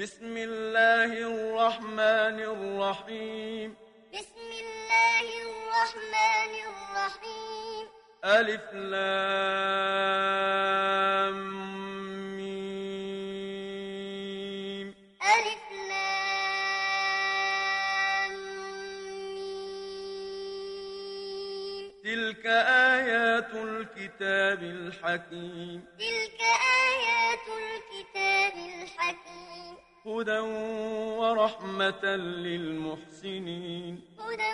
بسم الله الرحمن الرحيم. بسم الله الرحمن الرحيم. ألف لام ميم. ألف لام ميم. تلك آيات الكتاب الحكيم. تلك هدى ورحمة للمحسنين. هدى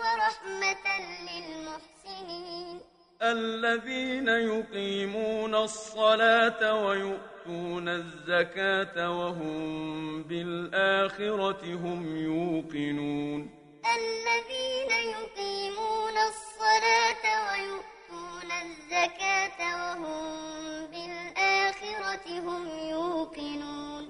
ورحمة للمحسنين. الذين يقيمون الصلاة ويؤتون الزكاة وهم بالآخرة هم يوقنون. الذين يقيمون الصلاة ويؤتون الزكاة وهم بالآخرة هم يوقنون.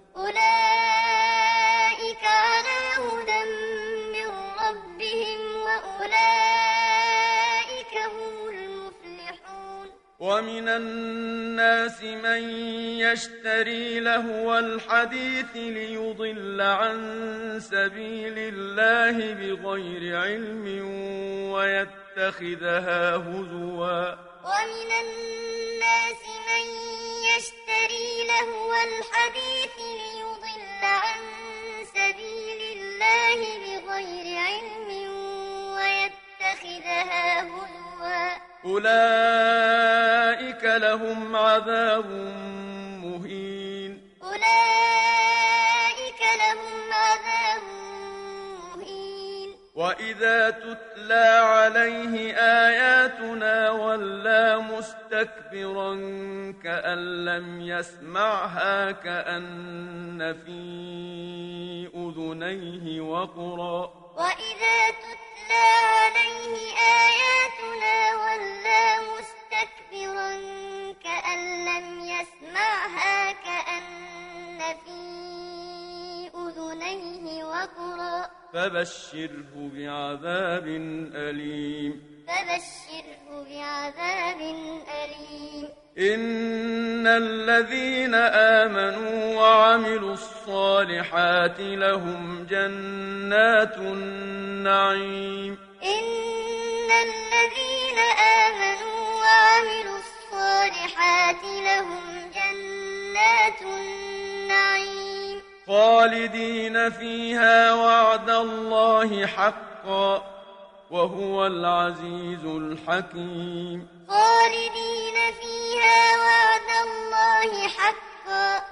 ومن الناس من يشتري لهو الحديث ليضل عن سبيل الله بغير علم ويتخذها هزوا. ومن الناس من يشتري لهو الحديث ليضل عن سبيل الله بغير علم ويتخذها هزوا. أولئك لهم عذاب مهين. أولئك لهم عذاب مهين. وإذا تتلى عليه آياتنا ولى مستكبرا كأن لم يسمعها كأن في أذنيه وقرا. وإذا تتلى عليه آياتنا ولى مستكبرا كأن لم يسمعها كأن في أذنيه وقرا. فبشره بعذاب أليم. فبشره بعذاب أليم. إن الذين آمنوا وعملوا الصالحات لهم جنات النعيم. إن الذين آمنوا وعملوا الصالحات لهم جنات النعيم. خالدين فيها وعد الله حقا وهو العزيز الحكيم. خالدين فيها وعد الله حقا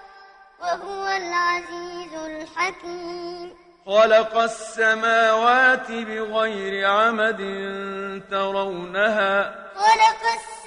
وهو العزيز الحكيم. خلق السماوات بغير عمد ترونها. خلق السماوات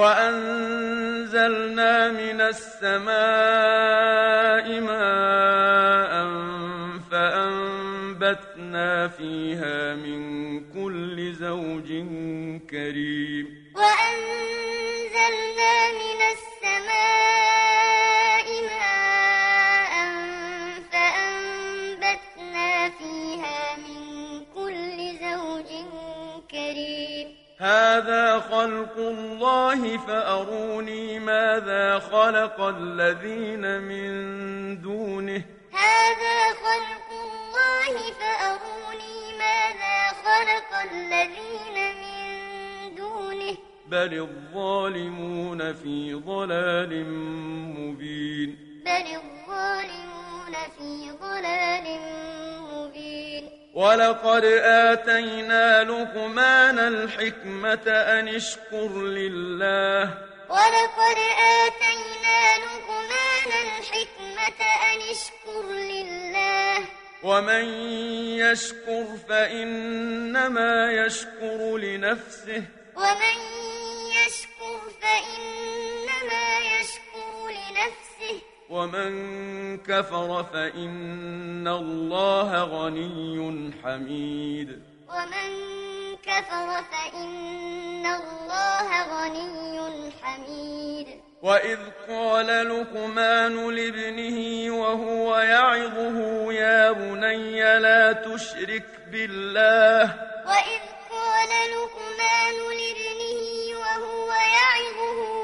وأنزلنا من السماء ماء فأنبتنا فيها من كل زوج كريم. وأنزلنا من السماء ماء فأنبتنا فيها من كل زوج كريم. هذا خلق الله فأروني ماذا خلق الذين من دونه. هذا خلق الله فأروني ماذا خلق الذين من دونه. بل الظالمون في ضلال مبين. بل الظالمون في ضلال مبين. ولقد آتينا لقمان الحكمة أن اشكر لله. ولقد آتينا لقمان الحكمة أن اشكر لله. ومن يشكر فإنما يشكر لنفسه. ومن يشكر فإنما ومن كفر فإن الله غني حميد. ومن كفر فإن الله غني حميد. وإذ قال لقمان لابنه وهو يعظه يا بني لا تشرك بالله. وإذ قال لقمان لابنه وهو يعظه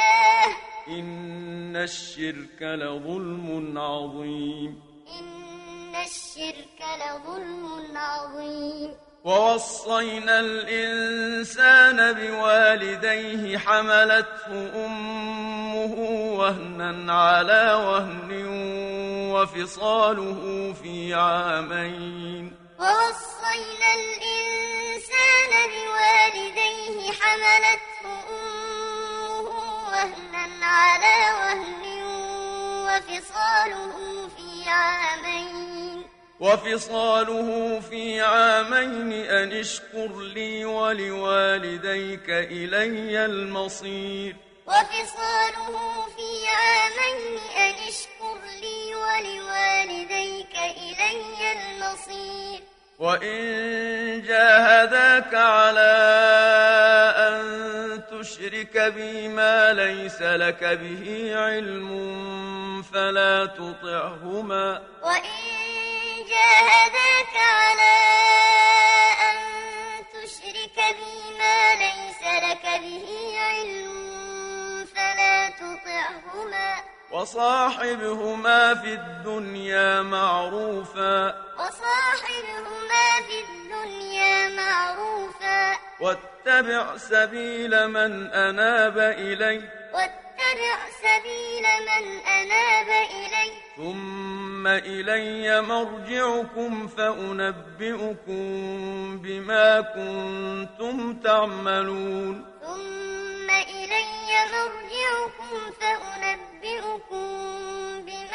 بالله إن الشرك لظلم عظيم. إن الشرك لظلم عظيم. ووصينا الإنسان بوالديه حملته أمه وهنا على وهن وفصاله في عامين. ووصينا الإنسان بوالديه وفصاله في عامين. وفصاله في عامين أن اشكر لي ولوالديك إلي المصير. وفصاله في عامين أن اشكر لي ولوالديك إلي المصير. وإن جاهداك على تشرك بي ما ليس لك به علم فلا تطعهما. وإن جاهداك على أن تشرك بي ما ليس لك به علم فلا تطعهما. وصاحبهما في الدنيا معروفا. وصاحبهما في الدنيا معروفا. واتبع سبيل من أناب إلي واتبع سبيل من أناب إلي ثم إلي مرجعكم فأنبئكم بما كنتم تعملون. ثم إلي مرجعكم فأنبئكم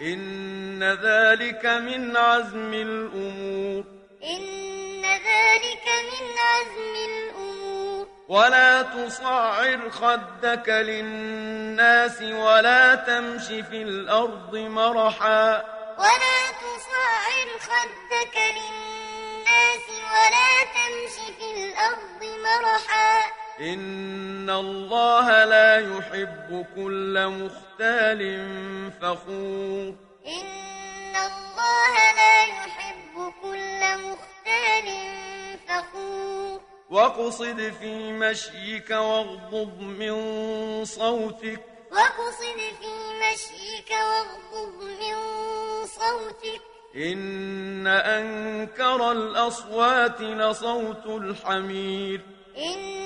إن ذلك من عزم الأمور. إن ذلك من عزم الأمور. ولا تصعر خدك للناس ولا تمش في الأرض مرحا. ولا تصعر خدك للناس ولا تمش في الأرض مرحا. إن الله لا يحب كل مختال فخور إن الله لا يحب كل مختال فخور واقصد في مشيك واغضض من صوتك واقصد في مشيك واغضض من صوتك إن أنكر الأصوات لصوت الحمير إن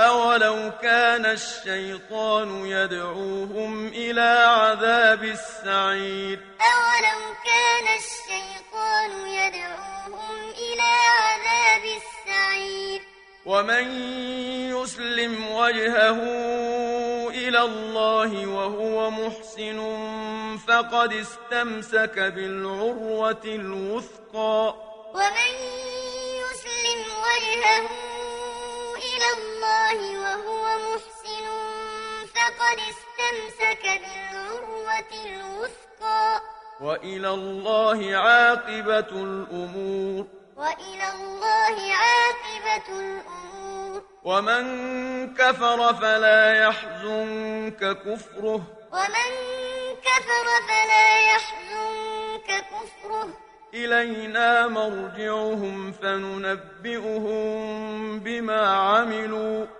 أولو كان الشيطان يدعوهم إلى عذاب السعير أولو كان الشيطان يدعوهم إلى عذاب السعير ومن يسلم وجهه إلى الله وهو محسن فقد استمسك بالعروة الوثقى ومن يسلم وجهه الله وهو محسن فقد استمسك بالعروة الوثقى. وإلى الله عاقبة الأمور. وإلى الله عاقبة الأمور. ومن كفر فلا يحزنك كفره. ومن كفر فلا يحزنك كفره. إلينا مرجعهم فننبئهم بما عملوا.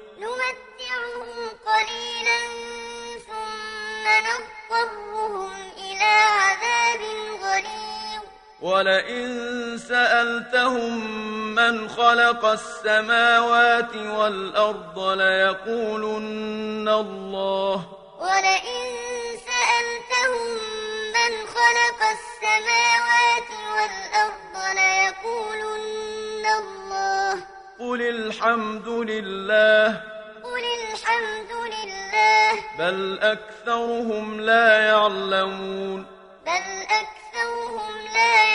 ولئن سألتهم من خلق السماوات والأرض ليقولن الله. ولئن سألتهم من خلق السماوات والأرض ليقولن الله. قل الحمد لله. قل الحمد لله. بل أكثرهم لا يعلمون. بل أكثرهم لا يعلمون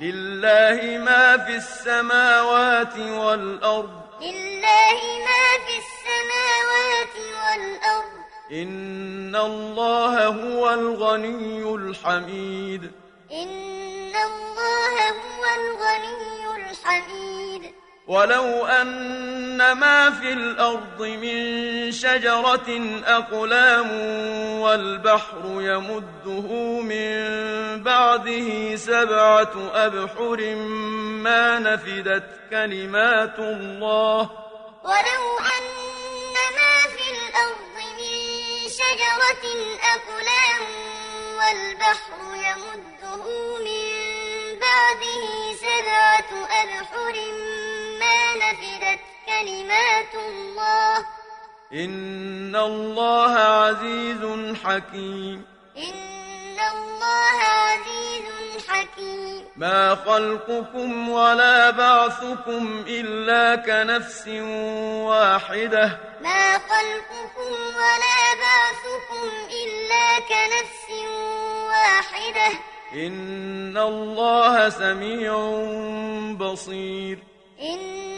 لله ما في السماوات والأرض. لله ما في السماوات والأرض. إن الله هو الغني الحميد. إن الله هو الغني الحميد. ولو أن ما في الأرض من شجرة أقلام والبحر يمده من بعده سبعة أبحر ما نفدت كلمات الله ولو أن ما في الأرض من شجرة أقلام والبحر يمده من بعده سبعة أبحر ما نفدت كلمات الله. إن الله عزيز حكيم. إن الله عزيز حكيم. ما خلقكم ولا بعثكم إلا كنفس واحدة. ما خلقكم ولا بعثكم إلا كنفس واحدة. إن الله سميع بصير. إن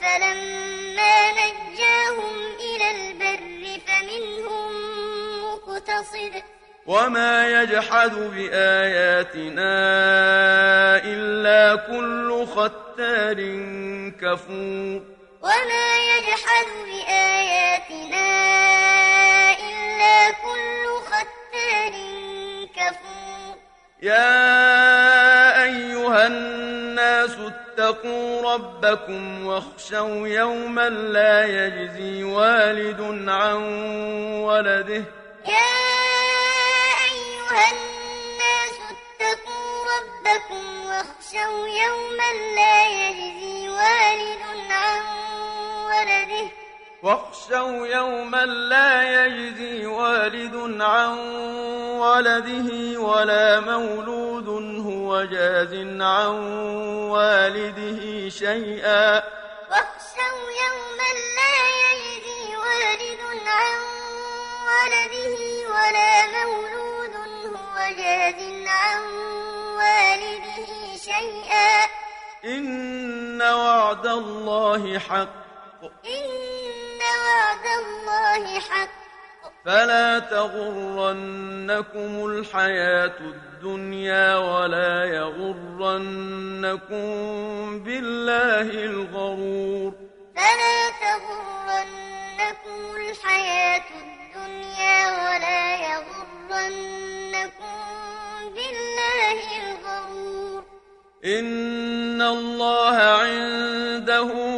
فلما نجاهم إلى البر فمنهم مقتصد. وما يجحد بآياتنا إلا كل ختار كفور. وما يجحد بآياتنا إلا كل ختار كفور. يا أيها الناس اتقوا ربكم واخشوا يوما لا يجزي والد عن ولده. يا أيها الناس اتقوا ربكم واخشوا يوما لا يجزي والد عن ولده. واخشوا يوما لا يجزي والد عن ولده ولا مولود هو جاز عن والده شيئا. واخشوا يوما لا يجزي والد عن ولده ولا مولود هو جاز عن والده شيئا. إن وعد الله حق. إن وعد الله حق. فلا تغرنكم الحياة الدنيا ولا يغرنكم بالله الغرور فلا تغرنكم الحياة الدنيا ولا يغرنكم بالله الغرور إن الله عنده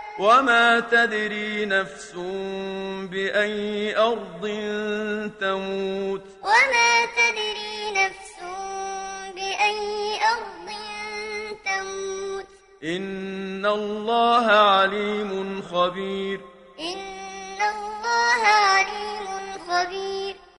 وما تدري نفس بأي أرض تموت وما تدري نفس بأي أرض تموت إن الله عليم خبير إن الله عليم خبير